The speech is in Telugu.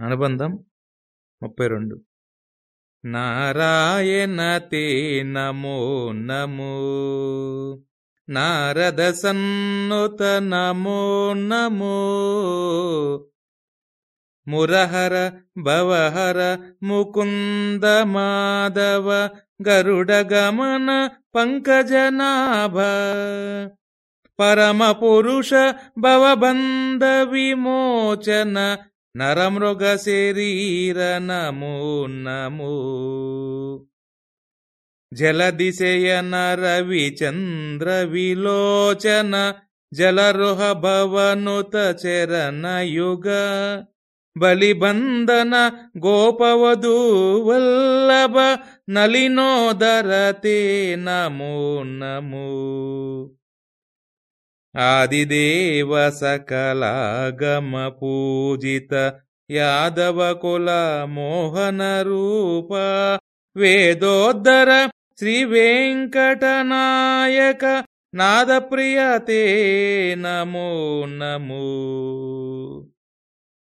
అనుబంధం ముప్పై రెండు. నారాయణ తే నమో నమో. నారద సన్నుత నమో నమో. మురహర భవహర ముకుంద మాధవ గరుడ గమన పంకజనాభ పరమ పురుష భవబంధ విమోచన నరమృగ శరీర నమో నమో జలదిశయన రవిచంద్ర విలోచన జలరుహ భవనుత చరణయుగ బలిబంధన గోపవధూ వల్లభ నలినోదరతే నమో నమో ఆదిదేవ సకలాగమ పూజిత యాదవ కుల మోహన రూప వేదోద్దర శ్రీ వెంకటనాయక నాదప్రియతే నమో నమో.